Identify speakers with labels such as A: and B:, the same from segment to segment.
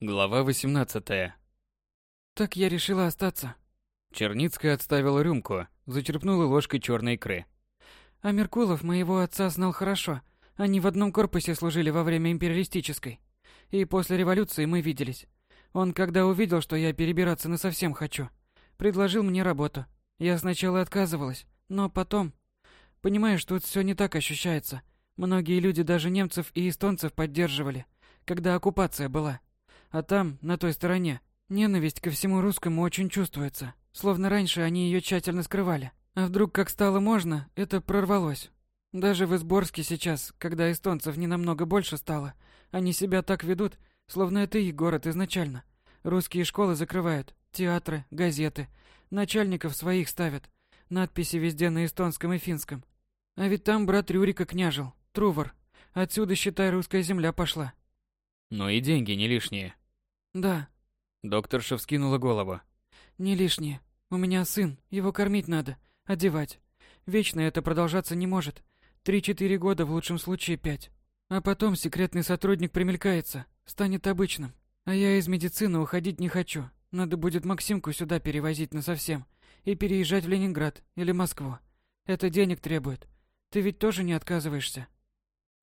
A: Глава 18.
B: Так я решила остаться.
A: Черницкая отставила рюмку, зачерпнула ложкой черной икры.
B: А Меркулов моего отца знал хорошо. Они в одном корпусе служили во время империалистической. И после революции мы виделись. Он, когда увидел, что я перебираться на совсем хочу, предложил мне работу. Я сначала отказывалась, но потом... Понимаешь, тут все не так ощущается. Многие люди даже немцев и эстонцев поддерживали, когда оккупация была. А там, на той стороне, ненависть ко всему русскому очень чувствуется. Словно раньше они ее тщательно скрывали. А вдруг, как стало можно, это прорвалось. Даже в Изборске сейчас, когда эстонцев не намного больше стало, они себя так ведут, словно это их город изначально. Русские школы закрывают, театры, газеты, начальников своих ставят, надписи везде на эстонском и финском. А ведь там брат Рюрика княжил, Трувор. Отсюда, считай, русская земля пошла.
A: Но и деньги не лишние.
B: Да.
A: Докторша вскинула голову.
B: Не лишние. У меня сын, его кормить надо, одевать. Вечно это продолжаться не может. Три-четыре года, в лучшем случае пять. А потом секретный сотрудник примелькается, станет обычным. А я из медицины уходить не хочу. Надо будет Максимку сюда перевозить насовсем и переезжать в Ленинград или Москву. Это денег требует. Ты ведь тоже не отказываешься?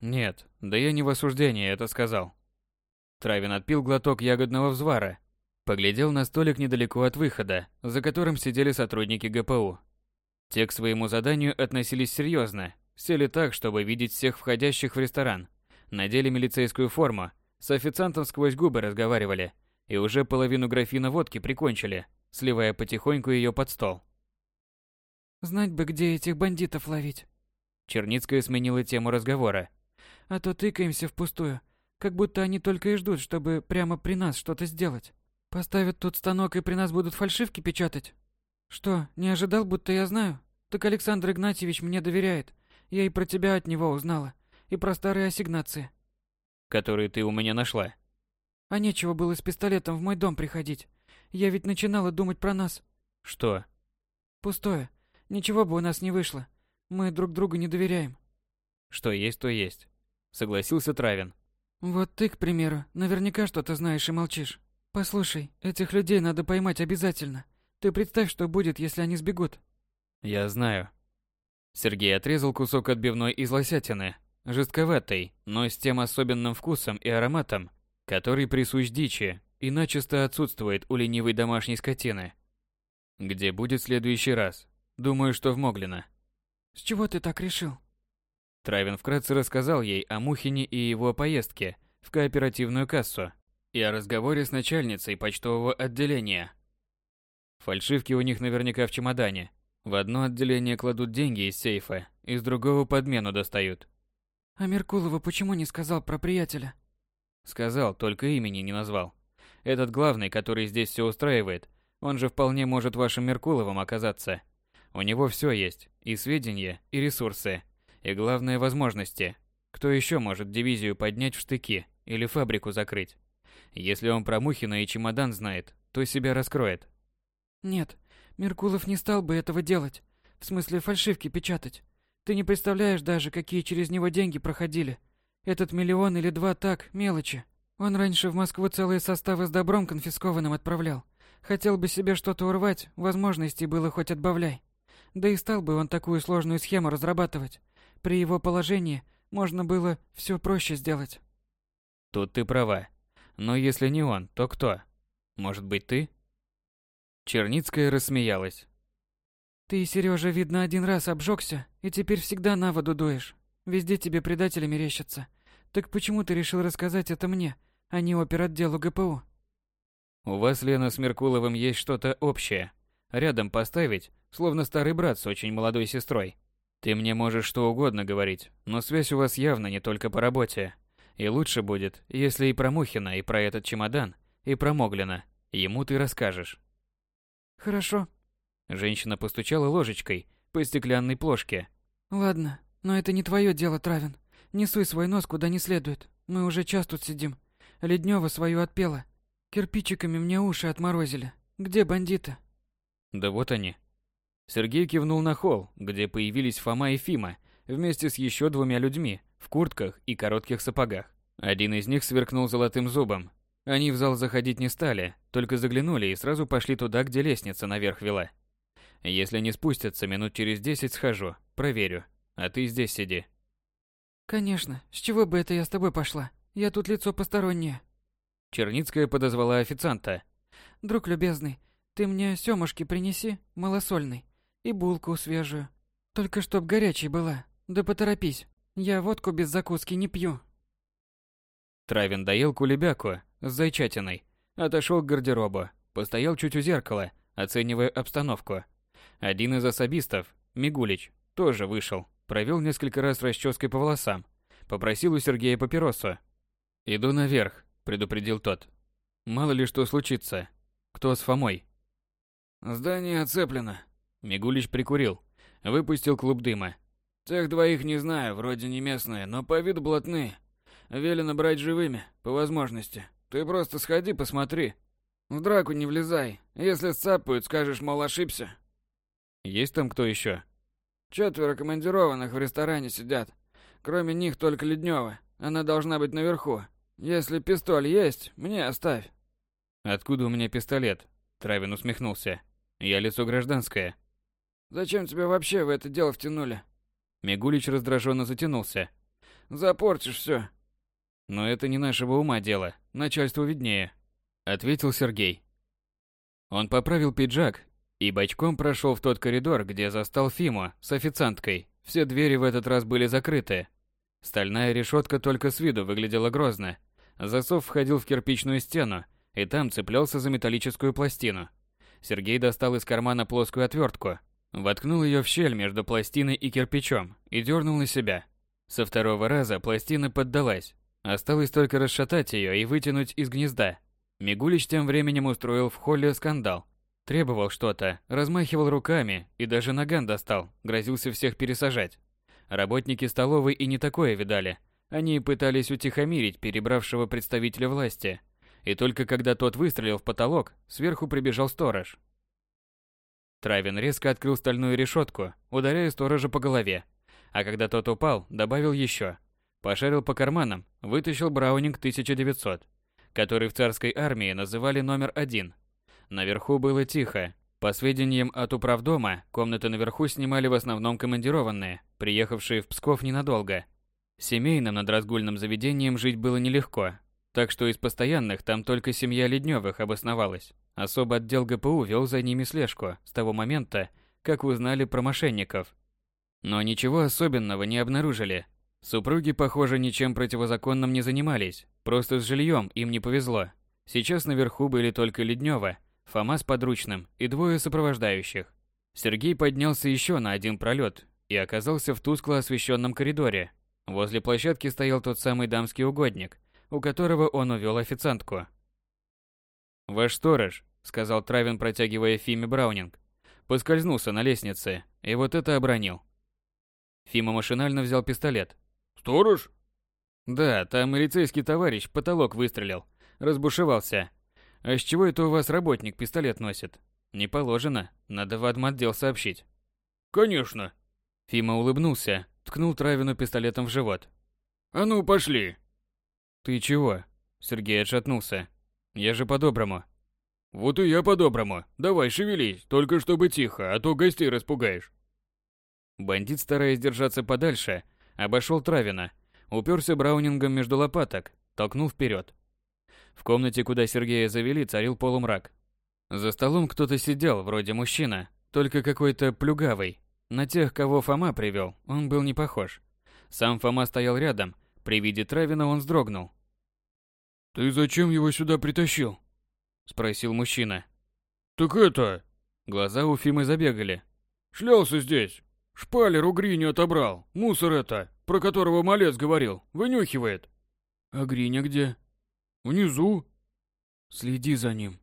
A: Нет, да я не в осуждении это сказал. Травин отпил глоток ягодного взвара, поглядел на столик недалеко от выхода, за которым сидели сотрудники ГПУ. Те к своему заданию относились серьезно, сели так, чтобы видеть всех входящих в ресторан, надели милицейскую форму, с официантом сквозь губы разговаривали и уже половину графина водки прикончили, сливая потихоньку ее под стол.
B: Знать бы, где этих бандитов ловить.
A: Черницкая сменила тему разговора.
B: А то тыкаемся впустую. Как будто они только и ждут, чтобы прямо при нас что-то сделать. Поставят тут станок и при нас будут фальшивки печатать. Что, не ожидал, будто я знаю? Так Александр Игнатьевич мне доверяет. Я и про тебя от него узнала. И про старые ассигнации.
A: Которые ты у меня нашла.
B: А нечего было с пистолетом в мой дом приходить. Я ведь начинала думать про нас.
A: Что?
B: Пустое. Ничего бы у нас не вышло. Мы друг другу не доверяем.
A: Что есть, то есть. Согласился Травин.
B: Вот ты, к примеру, наверняка что-то знаешь и молчишь. Послушай, этих людей надо поймать обязательно. Ты представь, что будет, если они сбегут.
A: Я знаю. Сергей отрезал кусок отбивной из лосятины, жестковатой, но с тем особенным вкусом и ароматом, который присущ дичи и начисто отсутствует у ленивой домашней скотины. Где будет следующий раз? Думаю, что в Моглино.
B: С чего ты так решил?
A: Травин вкратце рассказал ей о Мухине и его поездке в кооперативную кассу и о разговоре с начальницей почтового отделения. Фальшивки у них наверняка в чемодане. В одно отделение кладут деньги из сейфа, из другого подмену достают.
B: А Меркулова почему не сказал про приятеля?
A: Сказал, только имени не назвал. Этот главный, который здесь все устраивает, он же вполне может вашим Меркуловым оказаться. У него все есть, и сведения, и ресурсы, и главное возможности. Кто еще может дивизию поднять в штыки или фабрику закрыть? Если он про Мухина и чемодан знает, то себя раскроет.
B: Нет, Меркулов не стал бы этого делать. В смысле фальшивки печатать. Ты не представляешь даже, какие через него деньги проходили. Этот миллион или два так, мелочи. Он раньше в Москву целые составы с добром конфискованным отправлял. Хотел бы себе что-то урвать, возможностей было хоть отбавляй. Да и стал бы он такую сложную схему разрабатывать. При его положении можно было все проще сделать.
A: Тут ты права. Но если не он, то кто? Может быть, ты? Черницкая рассмеялась.
B: Ты, Сережа, видно, один раз обжегся, и теперь всегда на воду дуешь. Везде тебе предатели мерещатся. Так почему ты решил рассказать это мне, а не оперотделу ГПУ?
A: У вас, Лена, с Меркуловым есть что-то общее. Рядом поставить, словно старый брат с очень молодой сестрой. Ты мне можешь что угодно говорить, но связь у вас явно не только по работе. И лучше будет, если и про Мухина, и про этот чемодан, и про Моглина. Ему ты расскажешь.
B: Хорошо.
A: Женщина постучала ложечкой по стеклянной плошке.
B: Ладно, но это не твое дело, Травин. Не суй свой нос куда не следует. Мы уже час тут сидим. Леднева свою отпела. Кирпичиками мне уши отморозили. Где бандиты?
A: Да вот они. Сергей кивнул на холл, где появились Фома и Фима, вместе с еще двумя людьми, в куртках и коротких сапогах. Один из них сверкнул золотым зубом. Они в зал заходить не стали, только заглянули и сразу пошли туда, где лестница наверх вела. Если не спустятся, минут через десять схожу, проверю. А ты здесь сиди.
B: Конечно, с чего бы это я с тобой пошла? Я тут лицо постороннее.
A: Черницкая подозвала официанта.
B: Друг любезный, ты мне семушки принеси, малосольный, и булку свежую. Только чтоб горячей была. Да поторопись, я водку без закуски не пью.
A: Травин доел кулебяку с зайчатиной, отошел к гардеробу, постоял чуть у зеркала, оценивая обстановку. Один из особистов, Мигулич, тоже вышел, провел несколько раз расческой по волосам, попросил у Сергея папиросу. «Иду наверх», — предупредил тот. «Мало ли что случится. Кто с Фомой?»
C: «Здание оцеплено», —
A: Мигулич прикурил, выпустил клуб дыма.
C: «Тех двоих не знаю, вроде не местные, но по виду блатные. Велено брать живыми, по возможности. Ты просто сходи, посмотри. В драку не влезай. Если сцапают, скажешь, мол, ошибся.
A: Есть там кто еще?
C: Четверо командированных в ресторане сидят. Кроме них только Леднева. Она должна быть наверху. Если пистоль есть, мне оставь.
A: Откуда у меня пистолет? Травин усмехнулся. Я лицо гражданское.
C: Зачем тебя вообще в это дело втянули?
A: Мигулич раздраженно затянулся.
C: Запортишь все.
A: Но это не нашего ума дело, начальству виднее, ответил Сергей. Он поправил пиджак и бочком прошел в тот коридор, где застал Фиму с официанткой. Все двери в этот раз были закрыты. Стальная решетка только с виду выглядела грозно. Засов входил в кирпичную стену, и там цеплялся за металлическую пластину. Сергей достал из кармана плоскую отвертку, воткнул ее в щель между пластиной и кирпичом и дернул на себя. Со второго раза пластина поддалась, Осталось только расшатать ее и вытянуть из гнезда. Мигулич тем временем устроил в холле скандал. Требовал что-то, размахивал руками и даже наган достал, грозился всех пересажать. Работники столовой и не такое видали. Они пытались утихомирить перебравшего представителя власти. И только когда тот выстрелил в потолок, сверху прибежал сторож. Травин резко открыл стальную решетку, ударяя сторожа по голове. А когда тот упал, добавил еще – Пошарил по карманам, вытащил Браунинг 1900, который в царской армии называли номер один. Наверху было тихо. По сведениям от управдома, комнаты наверху снимали в основном командированные, приехавшие в Псков ненадолго. Семейным над разгульным заведением жить было нелегко, так что из постоянных там только семья Ледневых обосновалась. Особо отдел ГПУ вел за ними слежку с того момента, как узнали про мошенников. Но ничего особенного не обнаружили, Супруги, похоже, ничем противозаконным не занимались, просто с жильем им не повезло. Сейчас наверху были только Леднева, Фома с подручным и двое сопровождающих. Сергей поднялся еще на один пролет и оказался в тускло освещенном коридоре. Возле площадки стоял тот самый дамский угодник, у которого он увел официантку. «Ваш сторож», — сказал Травин, протягивая Фиме Браунинг. Поскользнулся на лестнице, и вот это обронил. Фима машинально взял пистолет,
C: Сторож?
A: Да, там милицейский товарищ потолок выстрелил. Разбушевался. А с чего это у вас работник пистолет носит? Не положено. Надо в адмотдел сообщить.
C: Конечно.
A: Фима улыбнулся, ткнул Травину пистолетом в живот.
C: А ну, пошли.
A: Ты чего? Сергей отшатнулся. Я же по-доброму.
C: Вот и я по-доброму. Давай, шевелись, только чтобы тихо, а то гостей распугаешь.
A: Бандит, стараясь держаться подальше, Обошел Травина, уперся браунингом между лопаток, толкнул вперед. В комнате, куда Сергея завели, царил полумрак. За столом кто-то сидел, вроде мужчина, только какой-то плюгавый. На тех, кого Фома привел, он был не похож. Сам Фома стоял рядом, при виде Травина он вздрогнул.
C: «Ты зачем его сюда притащил?»
A: – спросил мужчина.
C: «Так это...»
A: Глаза у Фимы забегали.
C: «Шлялся здесь, Шпалер у Грини отобрал. Мусор это, про которого малец говорил, вынюхивает.
A: А Гриня где?
C: Внизу.
A: Следи за ним.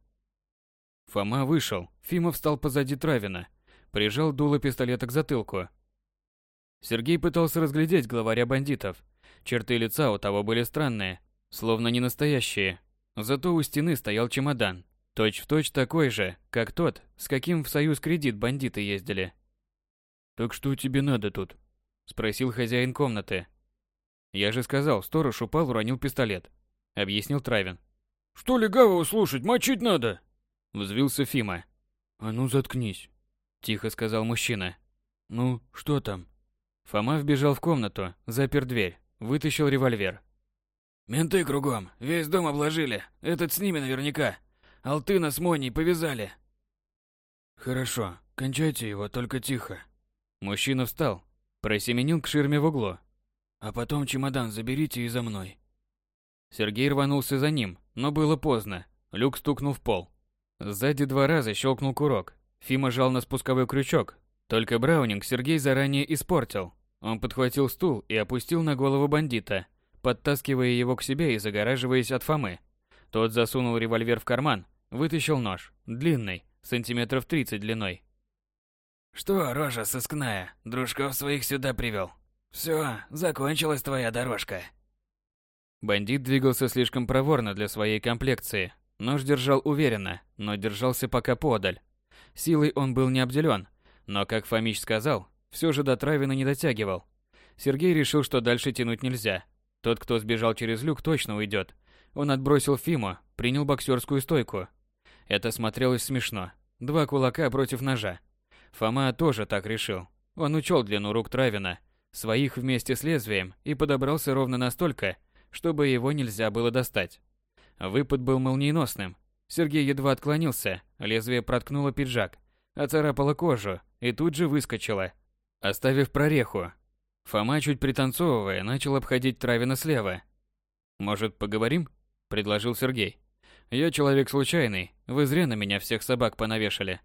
A: Фома вышел. Фима встал позади Травина. Прижал дуло пистолета к затылку. Сергей пытался разглядеть главаря бандитов. Черты лица у того были странные, словно не настоящие. Зато у стены стоял чемодан. Точь в точь такой же, как тот, с каким в Союз кредит бандиты ездили. «Так что тебе надо тут?» – спросил хозяин комнаты. «Я же сказал, сторож упал, уронил пистолет», – объяснил Травин.
C: Что легавого слушать, мочить надо!»
A: Взвился Фима. «А ну заткнись!» Тихо сказал мужчина. «Ну, что там?» Фома вбежал в комнату, запер дверь, вытащил револьвер.
C: «Менты кругом, весь дом обложили, этот с ними наверняка. Алтына с Моней повязали».
A: «Хорошо, кончайте его, только тихо». Мужчина встал, просеменил к ширме в углу. «А потом чемодан заберите и за мной». Сергей рванулся за ним, но было поздно. Люк стукнул в пол. Сзади два раза щелкнул курок. Фима жал на спусковой крючок. Только Браунинг Сергей заранее испортил. Он подхватил стул и опустил на голову бандита, подтаскивая его к себе и загораживаясь от Фомы. Тот засунул револьвер в карман, вытащил нож, длинный, сантиметров 30 длиной.
C: «Что, рожа сыскная, дружков своих сюда привел? Все, закончилась твоя дорожка».
A: Бандит двигался слишком проворно для своей комплекции. Нож держал уверенно, но держался пока подаль. Силой он был не обделен, но, как Фомич сказал, все же до Травина не дотягивал. Сергей решил, что дальше тянуть нельзя. Тот, кто сбежал через люк, точно уйдет. Он отбросил Фиму, принял боксерскую стойку. Это смотрелось смешно. Два кулака против ножа. Фома тоже так решил. Он учел длину рук Травина, своих вместе с лезвием, и подобрался ровно настолько, чтобы его нельзя было достать. Выпад был молниеносным. Сергей едва отклонился, лезвие проткнуло пиджак, оцарапало кожу и тут же выскочило, оставив прореху. Фома, чуть пританцовывая, начал обходить Травина слева. «Может, поговорим?» – предложил Сергей. «Я человек случайный, вы зря на меня всех собак понавешали».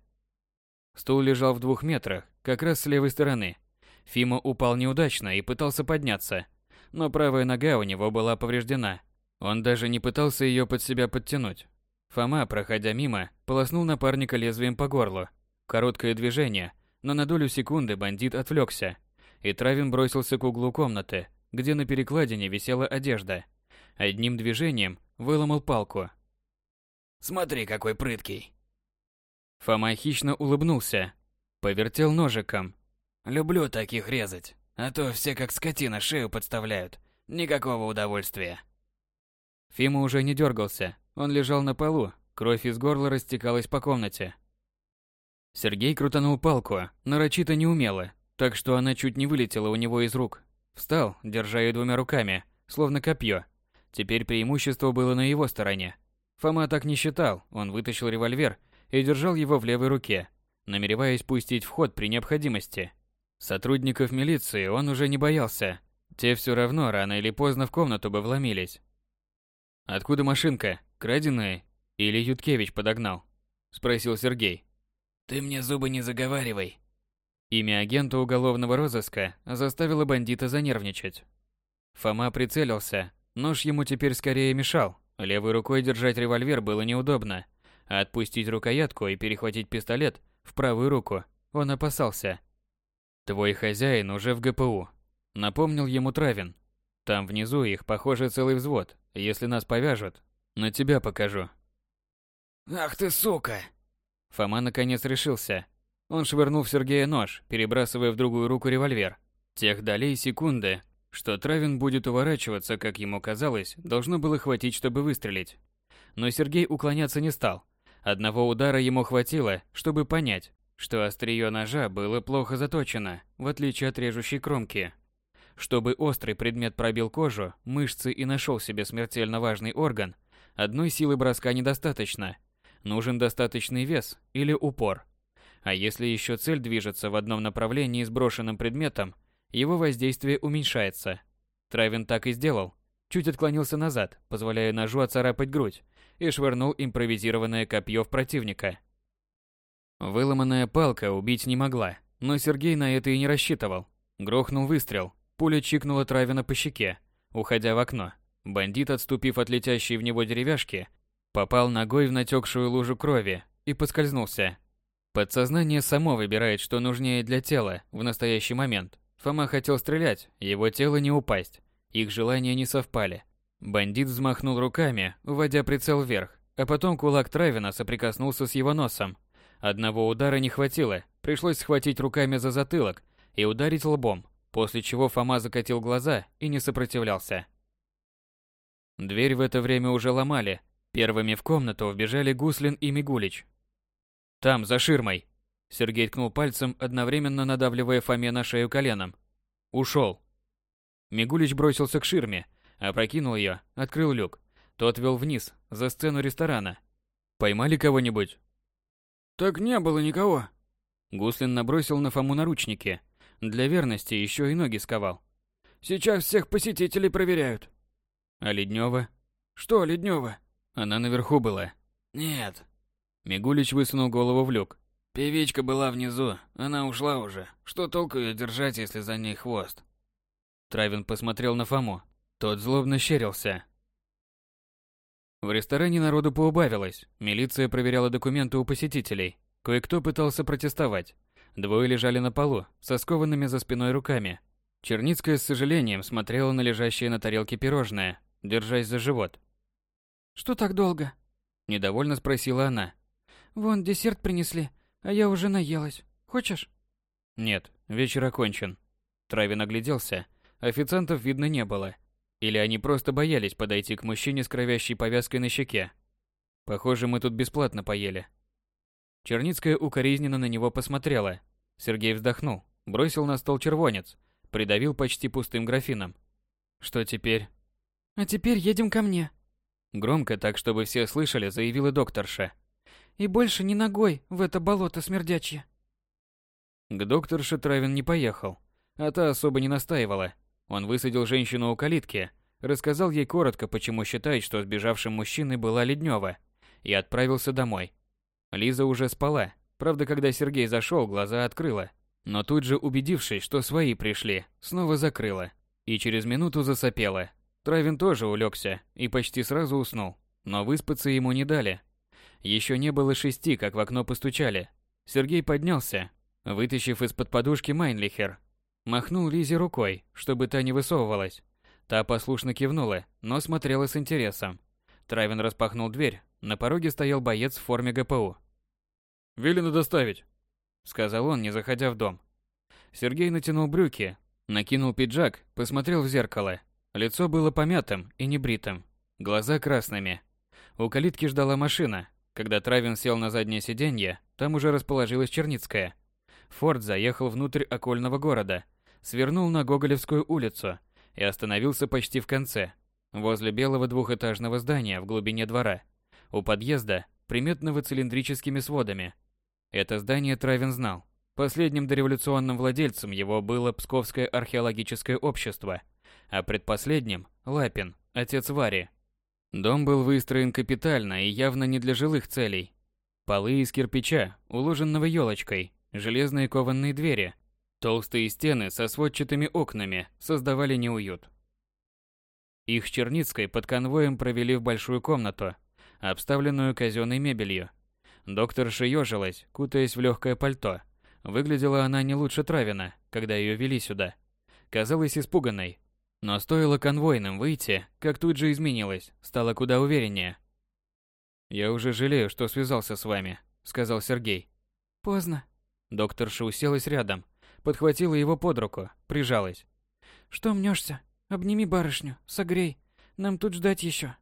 A: Стул лежал в двух метрах, как раз с левой стороны. Фима упал неудачно и пытался подняться – но правая нога у него была повреждена. Он даже не пытался ее под себя подтянуть. Фома, проходя мимо, полоснул напарника лезвием по горлу. Короткое движение, но на долю секунды бандит отвлекся, и Травин бросился к углу комнаты, где на перекладине висела одежда. Одним движением выломал палку.
C: «Смотри, какой прыткий!»
A: Фома хищно улыбнулся, повертел ножиком.
C: «Люблю таких резать!» А то все как скотина шею подставляют. Никакого удовольствия.
A: Фима уже не дергался. Он лежал на полу, кровь из горла растекалась по комнате. Сергей крутанул палку, нарочито неумело, так что она чуть не вылетела у него из рук. Встал, держа ее двумя руками, словно копье. Теперь преимущество было на его стороне. Фома так не считал, он вытащил револьвер и держал его в левой руке, намереваясь пустить в ход при необходимости. Сотрудников милиции он уже не боялся. Те все равно рано или поздно в комнату бы вломились. «Откуда машинка? Краденая? Или Юткевич подогнал?» – спросил Сергей.
C: «Ты мне зубы не заговаривай».
A: Имя агента уголовного розыска заставило бандита занервничать. Фома прицелился. Нож ему теперь скорее мешал. Левой рукой держать револьвер было неудобно, а отпустить рукоятку и перехватить пистолет в правую руку он опасался. Твой хозяин уже в ГПУ. Напомнил ему Травин. Там внизу их, похоже, целый взвод. Если нас повяжут, на тебя покажу.
C: Ах ты сука!
A: Фома наконец решился. Он швырнул в Сергея нож, перебрасывая в другую руку револьвер. Тех долей секунды, что Травин будет уворачиваться, как ему казалось, должно было хватить, чтобы выстрелить. Но Сергей уклоняться не стал. Одного удара ему хватило, чтобы понять, что острие ножа было плохо заточено, в отличие от режущей кромки. Чтобы острый предмет пробил кожу, мышцы и нашел себе смертельно важный орган, одной силы броска недостаточно. Нужен достаточный вес или упор. А если еще цель движется в одном направлении с брошенным предметом, его воздействие уменьшается. Травин так и сделал. Чуть отклонился назад, позволяя ножу оцарапать грудь, и швырнул импровизированное копье в противника. Выломанная палка убить не могла, но Сергей на это и не рассчитывал. Грохнул выстрел, пуля чикнула Травина по щеке, уходя в окно. Бандит, отступив от летящей в него деревяшки, попал ногой в натекшую лужу крови и поскользнулся. Подсознание само выбирает, что нужнее для тела в настоящий момент. Фома хотел стрелять, его тело не упасть. Их желания не совпали. Бандит взмахнул руками, уводя прицел вверх, а потом кулак Травина соприкоснулся с его носом, Одного удара не хватило, пришлось схватить руками за затылок и ударить лбом, после чего Фома закатил глаза и не сопротивлялся. Дверь в это время уже ломали. Первыми в комнату вбежали Гуслин и Мигулич. «Там, за ширмой!» Сергей ткнул пальцем, одновременно надавливая Фоме на шею коленом. «Ушел!» Мигулич бросился к ширме, опрокинул ее, открыл люк. Тот вел вниз, за сцену ресторана. «Поймали кого-нибудь?»
C: «Так не было никого».
A: Гуслин набросил на Фому наручники. Для верности еще и ноги сковал.
C: «Сейчас всех посетителей проверяют».
A: «А Леднева?»
C: «Что Леднева?»
A: Она наверху была.
C: «Нет».
A: Мигулич высунул голову в люк.
C: «Певичка была внизу, она ушла уже. Что толку ее держать, если за ней хвост?»
A: Травин посмотрел на Фому. Тот злобно щерился. В ресторане народу поубавилось. Милиция проверяла документы у посетителей. Кое-кто пытался протестовать. Двое лежали на полу, со скованными за спиной руками. Черницкая с сожалением смотрела на лежащее на тарелке пирожное, держась за живот.
B: «Что так долго?»
A: – недовольно спросила она.
B: «Вон, десерт принесли, а я уже наелась. Хочешь?»
A: «Нет, вечер окончен». Травин огляделся. Официантов видно не было. Или они просто боялись подойти к мужчине с кровящей повязкой на щеке. Похоже, мы тут бесплатно поели. Черницкая укоризненно на него посмотрела. Сергей вздохнул, бросил на стол червонец, придавил почти пустым графином. Что теперь?
B: А теперь едем ко мне.
A: Громко, так чтобы все слышали, заявила докторша.
B: И больше ни ногой в это болото смердячье.
A: К докторше Травин не поехал, а та особо не настаивала. Он высадил женщину у калитки, рассказал ей коротко, почему считает, что сбежавшим мужчиной была Леднева, и отправился домой. Лиза уже спала, правда, когда Сергей зашел, глаза открыла, но тут же, убедившись, что свои пришли, снова закрыла и через минуту засопела. Травин тоже улегся и почти сразу уснул, но выспаться ему не дали. Еще не было шести, как в окно постучали. Сергей поднялся, вытащив из-под подушки Майнлихер. Махнул Лизе рукой, чтобы та не высовывалась. Та послушно кивнула, но смотрела с интересом. Травин распахнул дверь. На пороге стоял боец в форме ГПУ. «Велено доставить», — сказал он, не заходя в дом. Сергей натянул брюки, накинул пиджак, посмотрел в зеркало. Лицо было помятым и небритым, глаза красными. У калитки ждала машина. Когда Травин сел на заднее сиденье, там уже расположилась Черницкая. Форд заехал внутрь окольного города, свернул на Гоголевскую улицу и остановился почти в конце, возле белого двухэтажного здания в глубине двора. У подъезда, приметного цилиндрическими сводами. Это здание Травин знал. Последним дореволюционным владельцем его было Псковское археологическое общество – а предпоследним – Лапин, отец Вари. Дом был выстроен капитально и явно не для жилых целей. Полы из кирпича, уложенного елочкой, железные кованные двери, толстые стены со сводчатыми окнами создавали неуют. Их с Черницкой под конвоем провели в большую комнату, обставленную казенной мебелью. Доктор ежилась, кутаясь в легкое пальто. Выглядела она не лучше Травина, когда ее вели сюда. Казалась испуганной, но стоило конвойным выйти, как тут же изменилось, стало куда увереннее. «Я уже жалею, что связался с вами», — сказал Сергей.
B: «Поздно».
A: Докторша уселась рядом, подхватила его под руку, прижалась.
B: «Что мнешься? Обними барышню, согрей. Нам тут ждать еще».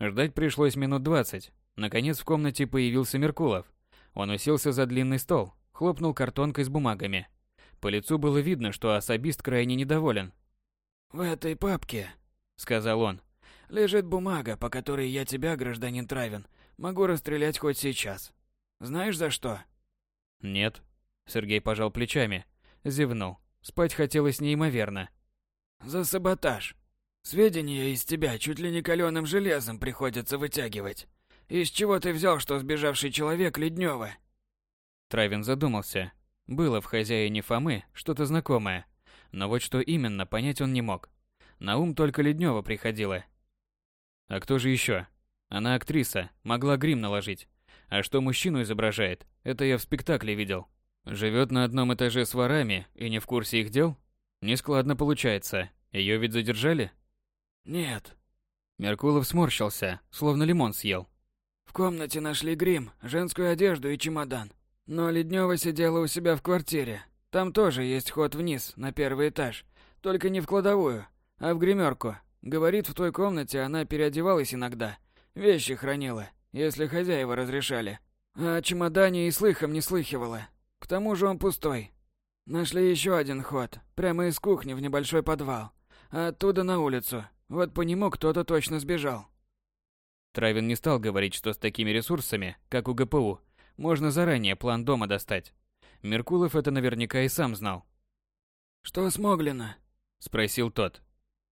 A: Ждать пришлось минут двадцать. Наконец в комнате появился Меркулов. Он уселся за длинный стол, хлопнул картонкой с бумагами. По лицу было видно, что особист крайне недоволен.
C: «В этой папке», — сказал он, — «лежит бумага, по которой я тебя, гражданин Травин, могу расстрелять хоть сейчас. Знаешь за что?»
A: «Нет». Сергей пожал плечами, зевнул. Спать хотелось неимоверно.
C: «За саботаж. Сведения из тебя чуть ли не каленым железом приходится вытягивать. Из чего ты взял, что сбежавший человек Леднева?»
A: Травин задумался. Было в хозяине Фомы что-то знакомое. Но вот что именно, понять он не мог. На ум только Леднева приходила. А кто же еще? Она актриса, могла грим наложить. А что мужчину изображает, это я в спектакле видел. Живет на одном этаже с ворами и не в курсе их дел? Нескладно получается. Ее ведь задержали?
C: Нет.
A: Меркулов сморщился, словно лимон съел.
C: В комнате нашли грим, женскую одежду и чемодан. Но Леднева сидела у себя в квартире, там тоже есть ход вниз, на первый этаж. Только не в кладовую, а в гримерку. Говорит, в той комнате она переодевалась иногда, Вещи хранила, если хозяева разрешали. А о чемодане и слыхом не слыхивала. К тому же он пустой. Нашли еще один ход, прямо из кухни в небольшой подвал. А оттуда на улицу. Вот по нему кто-то точно сбежал.
A: Травин не стал говорить, что с такими ресурсами, как у ГПУ, можно заранее план дома достать. Меркулов это наверняка и сам знал.
C: «Что с Моглина?»
A: – спросил тот.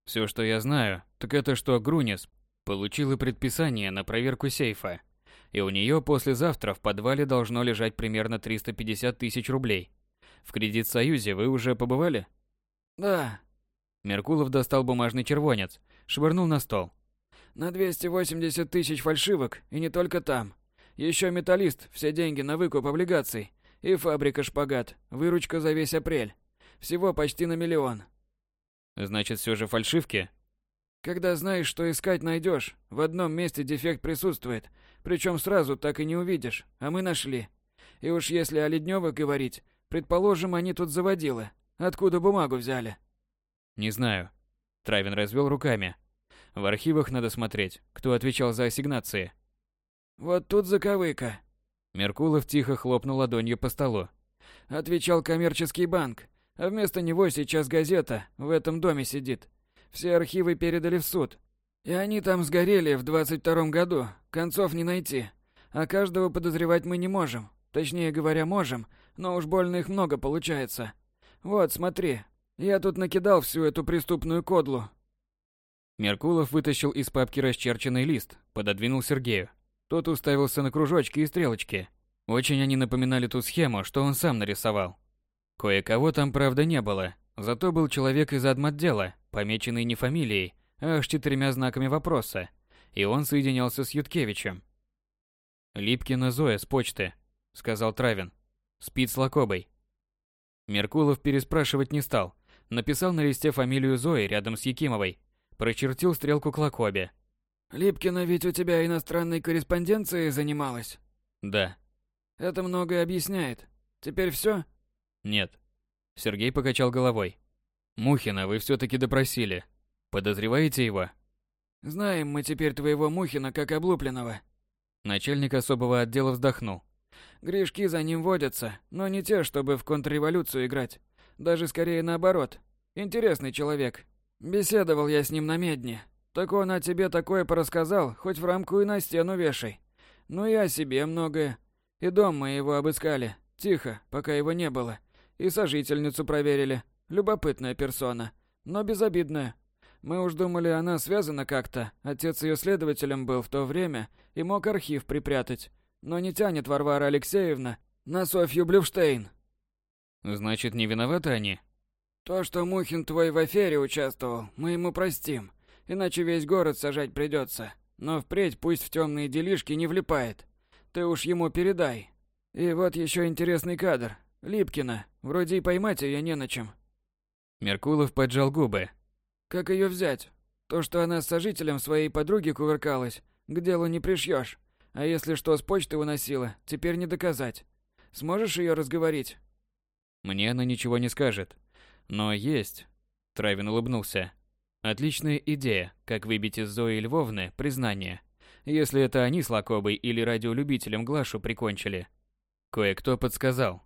A: Все, что я знаю, так это что Грунис получила предписание на проверку сейфа, и у нее послезавтра в подвале должно лежать примерно 350 тысяч рублей. В кредит-союзе вы уже побывали?
C: Да.
A: Меркулов достал бумажный червонец, швырнул на стол.
C: На 280 тысяч фальшивок, и не только там. Еще металлист, все деньги на выкуп облигаций. И фабрика шпагат, выручка за весь апрель. Всего почти на миллион.
A: Значит, все же фальшивки?
C: Когда знаешь, что искать найдешь, в одном месте дефект присутствует, причем сразу так и не увидишь, а мы нашли. И уж если о Ледневых говорить, предположим, они тут заводилы. Откуда бумагу взяли?
A: Не знаю. Травин развел руками. В архивах надо смотреть, кто отвечал за ассигнации.
C: Вот тут заковыка.
A: Меркулов тихо хлопнул ладонью по столу.
C: Отвечал коммерческий банк, а вместо него сейчас газета в этом доме сидит. Все архивы передали в суд. И они там сгорели в 22 году, концов не найти. А каждого подозревать мы не можем. Точнее говоря, можем, но уж больно их много получается. Вот, смотри, я тут накидал всю эту преступную кодлу.
A: Меркулов вытащил из папки расчерченный лист, пододвинул Сергею. Тот уставился на кружочки и стрелочки. Очень они напоминали ту схему, что он сам нарисовал. Кое-кого там, правда, не было. Зато был человек из адмотдела, помеченный не фамилией, а аж четырьмя знаками вопроса. И он соединялся с Юткевичем. «Липкина Зоя с почты», — сказал Травин. «Спит с Лакобой». Меркулов переспрашивать не стал. Написал на листе фамилию Зои рядом с Якимовой. Прочертил стрелку к Лакобе.
C: «Липкина ведь у тебя иностранной корреспонденцией занималась?»
A: «Да».
C: «Это многое объясняет. Теперь все?
A: «Нет». Сергей покачал головой. «Мухина вы все-таки допросили. Подозреваете его?»
C: «Знаем мы теперь твоего Мухина как облупленного».
A: Начальник особого отдела вздохнул.
C: «Грешки за ним водятся, но не те, чтобы в контрреволюцию играть. Даже скорее наоборот. Интересный человек. Беседовал я с ним на медне. Так он о тебе такое порассказал, хоть в рамку и на стену вешай. Ну и о себе многое. И дом мы его обыскали. Тихо, пока его не было. И сожительницу проверили. Любопытная персона, но безобидная. Мы уж думали, она связана как-то. Отец ее следователем был в то время и мог архив припрятать. Но не тянет Варвара Алексеевна на Софью Блюфштейн.
A: Значит, не виноваты они?
C: То, что Мухин твой в афере участвовал, мы ему простим. Иначе весь город сажать придется. Но впредь пусть в темные делишки не влипает. Ты уж ему передай. И вот еще интересный кадр. Липкина. Вроде и поймать ее не на чем.
A: Меркулов поджал губы.
C: Как ее взять? То, что она с сожителем своей подруги кувыркалась, к делу не пришьешь. А если что с почты уносила, теперь не доказать. Сможешь ее разговорить?
A: Мне она ничего не скажет. Но есть. Травин улыбнулся. Отличная идея, как выбить из Зои Львовны признание. Если это они с Лакобой или радиолюбителем Глашу прикончили. Кое-кто подсказал,